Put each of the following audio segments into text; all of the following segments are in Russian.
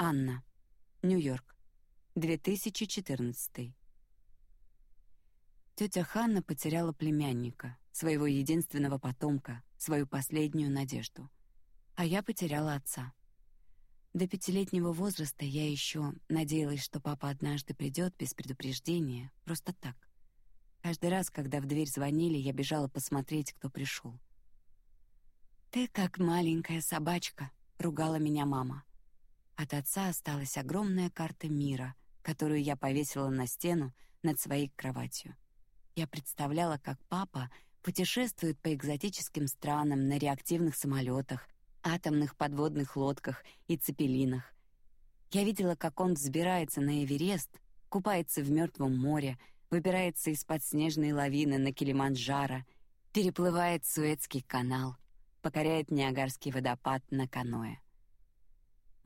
Анна. Нью-Йорк. 2014. Тетя Ханна потеряла племянника, своего единственного потомка, свою последнюю надежду. А я потеряла отца. До пятилетнего возраста я еще надеялась, что папа однажды придет без предупреждения, просто так. Каждый раз, когда в дверь звонили, я бежала посмотреть, кто пришел. Ты как маленькая собачка, ругала меня мама. От отца осталась огромная карта мира, которую я повесила на стену над своей кроватью. Я представляла, как папа путешествует по экзотическим странам на реактивных самолетах, атомных подводных лодках и цепелинах. Я видела, как он взбирается на Эверест, купается в мертвом море, выбирается из-под снежной лавины на Килиманджаро, переплывает Суэцкий канал, покоряет Ниагарский водопад на каноэ.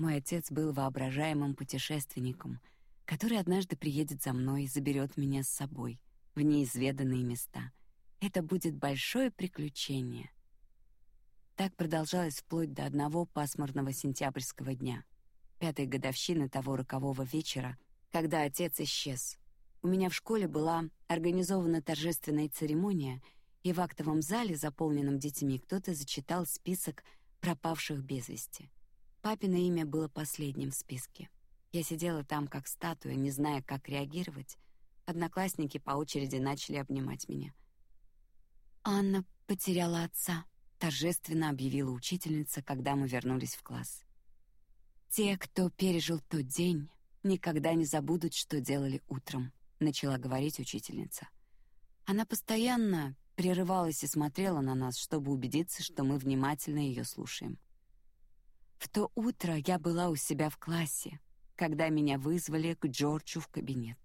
Мой отец был воображаемым путешественником, который однажды приедет за мной и заберет меня с собой в неизведанные места. Это будет большое приключение. Так продолжалось вплоть до одного пасмурного сентябрьского дня, пятой годовщины того рокового вечера, когда отец исчез. У меня в школе была организована торжественная церемония, и в актовом зале, заполненном детьми, кто-то зачитал список пропавших без вести. Папино имя было последним в списке. Я сидела там как статуя, не зная, как реагировать. Одноклассники по очереди начали обнимать меня. Анна потеряла отца, торжественно объявила учительница, когда мы вернулись в класс. Те, кто пережил тот день, никогда не забудут, что делали утром начала говорить учительница. Она постоянно прерывалась и смотрела на нас, чтобы убедиться, что мы внимательно ее слушаем. В то утро я была у себя в классе, когда меня вызвали к Джорджу в кабинет.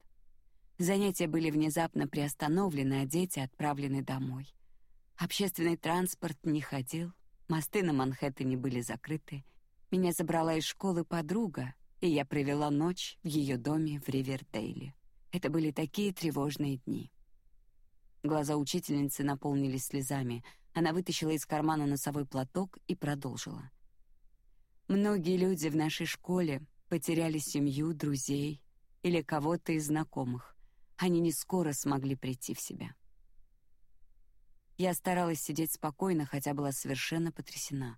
Занятия были внезапно приостановлены, а дети отправлены домой. Общественный транспорт не ходил, мосты на Манхэттене были закрыты. Меня забрала из школы подруга, и я провела ночь в ее доме в Ривердейле. Это были такие тревожные дни. Глаза учительницы наполнились слезами. Она вытащила из кармана носовой платок и продолжила. Многие люди в нашей школе потеряли семью, друзей или кого-то из знакомых. Они не скоро смогли прийти в себя. Я старалась сидеть спокойно, хотя была совершенно потрясена.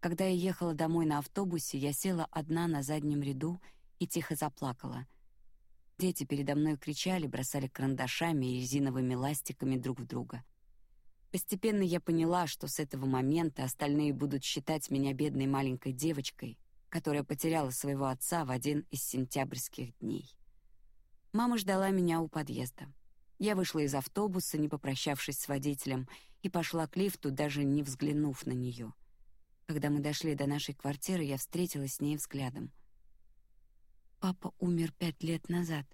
Когда я ехала домой на автобусе, я села одна на заднем ряду и тихо заплакала. Дети передо мной кричали, бросали карандашами и резиновыми ластиками друг в друга. Постепенно я поняла, что с этого момента остальные будут считать меня бедной маленькой девочкой, которая потеряла своего отца в один из сентябрьских дней. Мама ждала меня у подъезда. Я вышла из автобуса, не попрощавшись с водителем, и пошла к лифту, даже не взглянув на нее. Когда мы дошли до нашей квартиры, я встретилась с ней взглядом — Папа умер пять лет назад.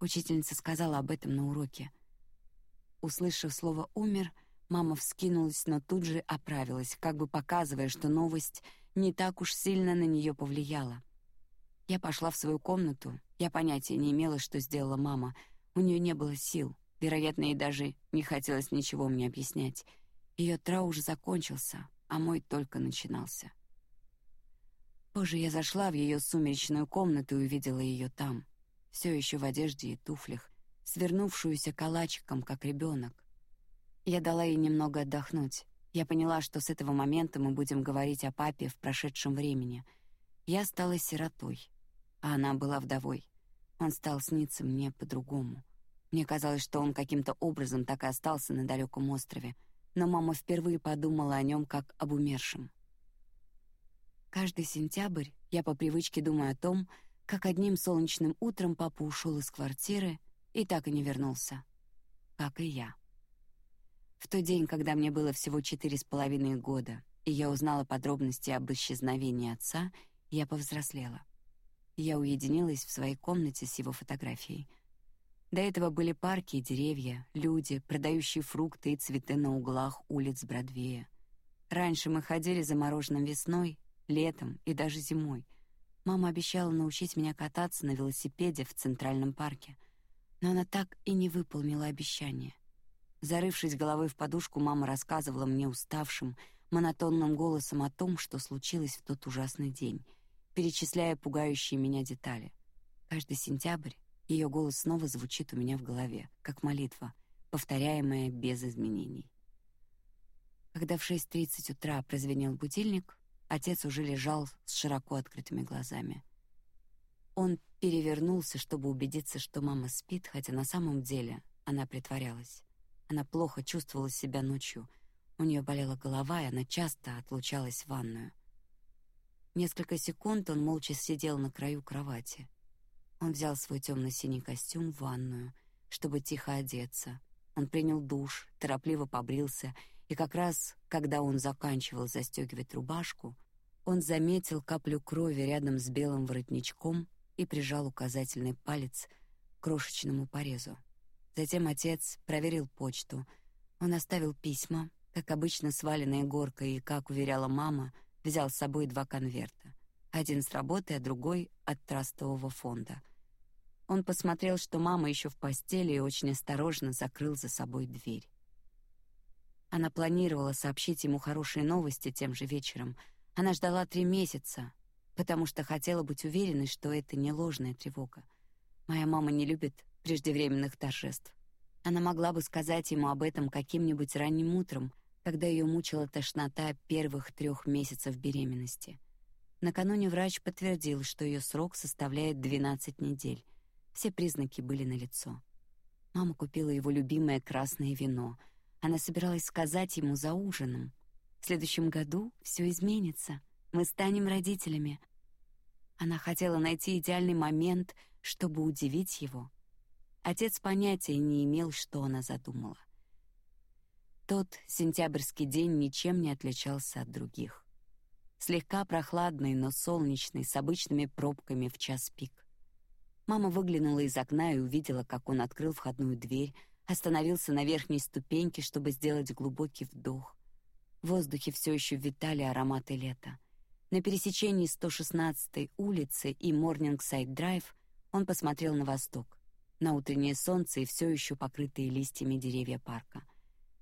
Учительница сказала об этом на уроке. Услышав слово «умер», мама вскинулась, но тут же оправилась, как бы показывая, что новость не так уж сильно на нее повлияла. Я пошла в свою комнату. Я понятия не имела, что сделала мама. У нее не было сил. Вероятно, ей даже не хотелось ничего мне объяснять. Ее траур закончился, а мой только начинался. Позже я зашла в ее сумеречную комнату и увидела ее там, все еще в одежде и туфлях, свернувшуюся калачиком, как ребенок. Я дала ей немного отдохнуть. Я поняла, что с этого момента мы будем говорить о папе в прошедшем времени. Я стала сиротой, а она была вдовой. Он стал сниться мне по-другому. Мне казалось, что он каким-то образом так и остался на далеком острове, но мама впервые подумала о нем как об умершем. Каждый сентябрь я по привычке думаю о том, как одним солнечным утром папа ушел из квартиры и так и не вернулся, как и я. В тот день, когда мне было всего четыре с половиной года, и я узнала подробности об исчезновении отца, я повзрослела. Я уединилась в своей комнате с его фотографией. До этого были парки и деревья, люди, продающие фрукты и цветы на углах улиц Бродвея. Раньше мы ходили за мороженым весной, летом и даже зимой. Мама обещала научить меня кататься на велосипеде в Центральном парке, но она так и не выполнила обещание. Зарывшись головой в подушку, мама рассказывала мне уставшим, монотонным голосом о том, что случилось в тот ужасный день. перечисляя пугающие меня детали. Каждый сентябрь ее голос снова звучит у меня в голове, как молитва, повторяемая без изменений. Когда в 6:30 утра прозвенел будильник, отец уже лежал с широко открытыми глазами. Он перевернулся, чтобы убедиться, что мама спит, хотя на самом деле она притворялась. Она плохо чувствовала себя ночью. У нее болела голова, и она часто отлучалась в ванную. Несколько секунд он молча сидел на краю кровати. Он взял свой темно-синий костюм в ванную, чтобы тихо одеться. Он принял душ, торопливо побрился, и как раз, когда он заканчивал застегивать рубашку, он заметил каплю крови рядом с белым воротничком и прижал указательный палец к крошечному порезу. Затем отец проверил почту. Он оставил письма, как обычно сваленные горкой, и, как уверяла мама, взял с собой два конверта. Один с работы, а другой от трастового фонда. Он посмотрел, что мама еще в постели, и очень осторожно закрыл за собой дверь. Она планировала сообщить ему хорошие новости тем же вечером. Она ждала три месяца, потому что хотела быть уверенной, что это не ложная тревога. Моя мама не любит преждевременных торжеств. Она могла бы сказать ему об этом каким-нибудь ранним утром, когда ее мучила тошнота первых трех месяцев беременности. Накануне врач подтвердил, что ее срок составляет 12 недель. Все признаки были налицо. Мама купила его любимое красное вино. Она собиралась сказать ему за ужином: "В следующем году все изменится. Мы станем родителями". Она хотела найти идеальный момент, чтобы удивить его. Отец понятия не имел, что она задумала. Тот сентябрьский день ничем не отличался от других. Слегка прохладный, но солнечный, с обычными пробками в час пик. Мама выглянула из окна и увидела, как он открыл входную дверь, остановился на верхней ступеньке, чтобы сделать глубокий вдох. В воздухе все еще витали ароматы лета. На пересечении 116-й улицы и Морнингсайд-драйв он посмотрел на восток, на утреннее солнце и все еще покрытые листьями деревья парка —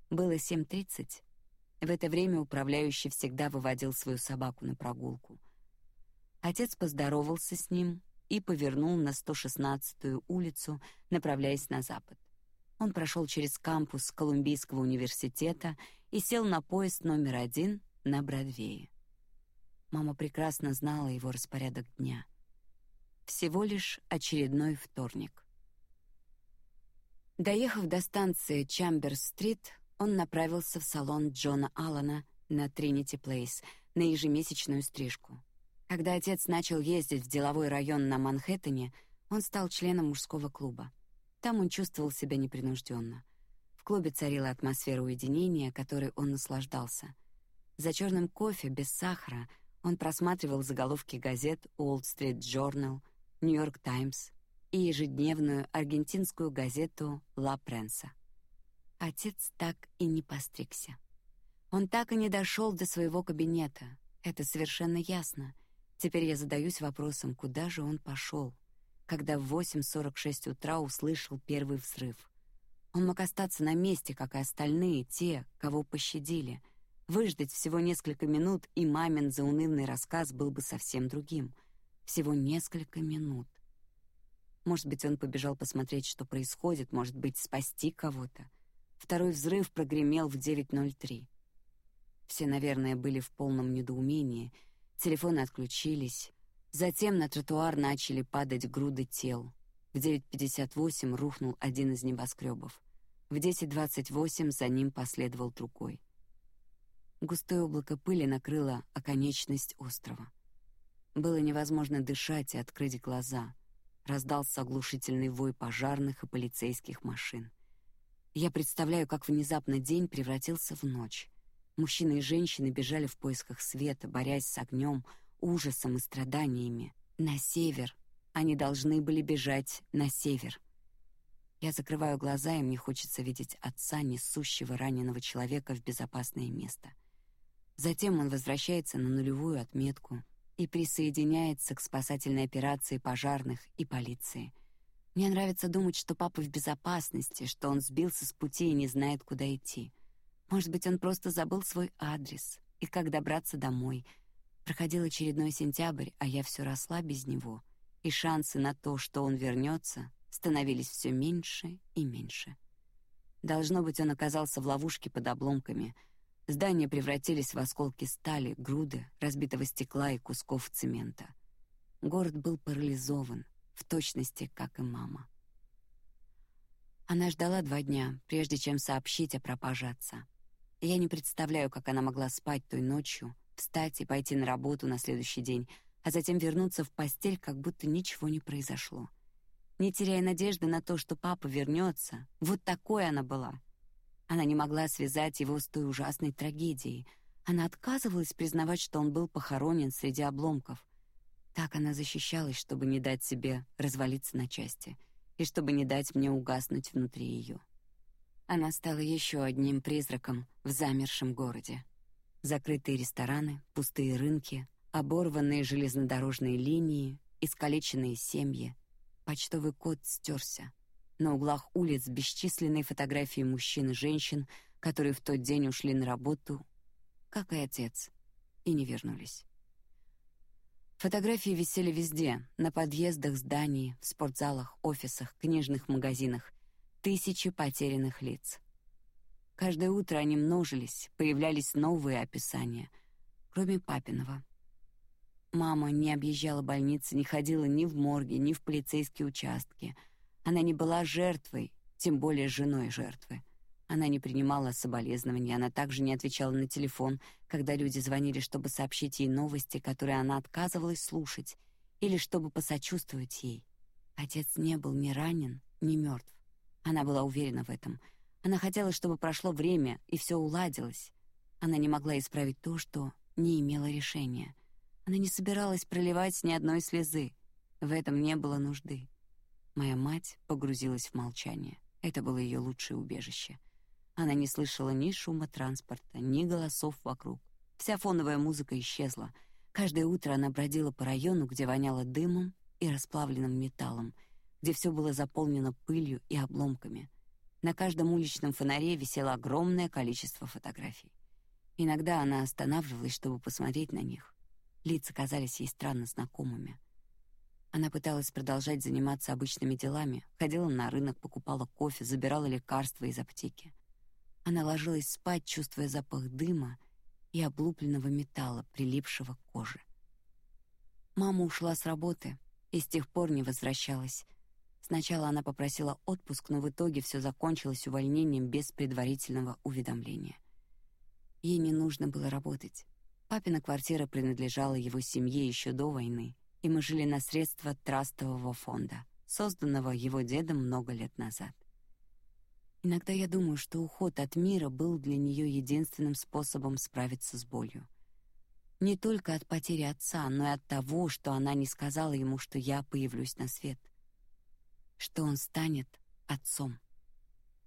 было 7:30. В это время управляющий всегда выводил свою собаку на прогулку. Отец поздоровался с ним и повернул на 116-ю улицу, направляясь на запад. Он прошел через кампус Колумбийского университета и сел на поезд номер один на Бродвее. Мама прекрасно знала его распорядок дня. Всего лишь очередной вторник. Доехав до станции Чамберс-стрит, он направился в салон Джона Аллана на Тринити Плейс на ежемесячную стрижку. Когда отец начал ездить в деловой район на Манхэттене, он стал членом мужского клуба. Там он чувствовал себя непринужденно. В клубе царила атмосфера уединения, которой он наслаждался. За черным кофе без сахара он просматривал заголовки газет Wall Street Journal, New York Times и ежедневную аргентинскую газету La Prensa. Отец так и не постригся. Он так и не дошел до своего кабинета. Это совершенно ясно. Теперь я задаюсь вопросом, куда же он пошел, когда в 8:46 утра услышал первый взрыв. Он мог остаться на месте, как и остальные, те, кого пощадили, выждать всего несколько минут, и мамин заунывный рассказ был бы совсем другим. Всего несколько минут. Может быть, он побежал посмотреть, что происходит, может быть, спасти кого-то. Второй взрыв прогремел в 9:03. Все, наверное, были в полном недоумении. Телефоны отключились. Затем на тротуар начали падать груды тел. В 9:58 рухнул один из небоскребов. В 10:28 за ним последовал другой. Густое облако пыли накрыло оконечность острова. Было невозможно дышать и открыть глаза. Раздался оглушительный вой пожарных и полицейских машин. Я представляю, как внезапно день превратился в ночь. Мужчины и женщины бежали в поисках света, борясь с огнем, ужасом и страданиями. На север. Они должны были бежать на север. Я закрываю глаза, и мне хочется видеть отца, несущего раненого человека в безопасное место. Затем он возвращается на нулевую отметку и присоединяется к спасательной операции пожарных и полиции — мне нравится думать, что папа в безопасности, что он сбился с пути и не знает, куда идти. Может быть, он просто забыл свой адрес и как добраться домой. Проходил очередной сентябрь, а я все росла без него, и шансы на то, что он вернется, становились все меньше и меньше. Должно быть, он оказался в ловушке под обломками. Здания превратились в осколки стали, груды разбитого стекла и кусков цемента. Город был парализован, в точности, как и мама. Она ждала два дня, прежде чем сообщить о пропаже отца. Я не представляю, как она могла спать той ночью, встать и пойти на работу на следующий день, а затем вернуться в постель, как будто ничего не произошло. Не теряя надежды на то, что папа вернется, вот такой она была. Она не могла связать его с той ужасной трагедией. Она отказывалась признавать, что он был похоронен среди обломков. Так она защищалась, чтобы не дать себе развалиться на части и чтобы не дать мне угаснуть внутри ее. Она стала еще одним призраком в замершем городе. Закрытые рестораны, пустые рынки, оборванные железнодорожные линии, искалеченные семьи. Почтовый код стерся. На углах улиц бесчисленные фотографии мужчин и женщин, которые в тот день ушли на работу, как и отец, и не вернулись. Фотографии висели везде: на подъездах зданий, в спортзалах, офисах, книжных магазинах. Тысячи потерянных лиц. Каждое утро они множились, появлялись новые описания, кроме папиного. Мама не объезжала больницы, не ходила ни в морги, ни в полицейские участки. Она не была жертвой, тем более женой жертвы. Она не принимала соболезнования, она также не отвечала на телефон, когда люди звонили, чтобы сообщить ей новости, которые она отказывалась слушать, или чтобы посочувствовать ей. Отец не был ни ранен, ни мертв. Она была уверена в этом — она хотела, чтобы прошло время и все уладилось. Она не могла исправить то, что не имела решения. Она не собиралась проливать ни одной слезы. В этом не было нужды. Моя мать погрузилась в молчание. Это было ее лучшее убежище. Она не слышала ни шума транспорта, ни голосов вокруг. Вся фоновая музыка исчезла. Каждое утро она бродила по району, где воняло дымом и расплавленным металлом, где все было заполнено пылью и обломками. На каждом уличном фонаре висело огромное количество фотографий. Иногда она останавливалась, чтобы посмотреть на них. Лица казались ей странно знакомыми. Она пыталась продолжать заниматься обычными делами, ходила на рынок, покупала кофе, забирала лекарства из аптеки. Она ложилась спать, чувствуя запах дыма и облупленного металла, прилипшего к коже. Мама ушла с работы и с тех пор не возвращалась, Сначала она попросила отпуск, но в итоге все закончилось увольнением без предварительного уведомления. Ей не нужно было работать. Папина квартира принадлежала его семье еще до войны, и мы жили на средства трастового фонда, созданного его дедом много лет назад. Иногда я думаю, что уход от мира был для нее единственным способом справиться с болью. Не только от потери отца, но и от того, что она не сказала ему, что я появлюсь на свет — что он станет отцом.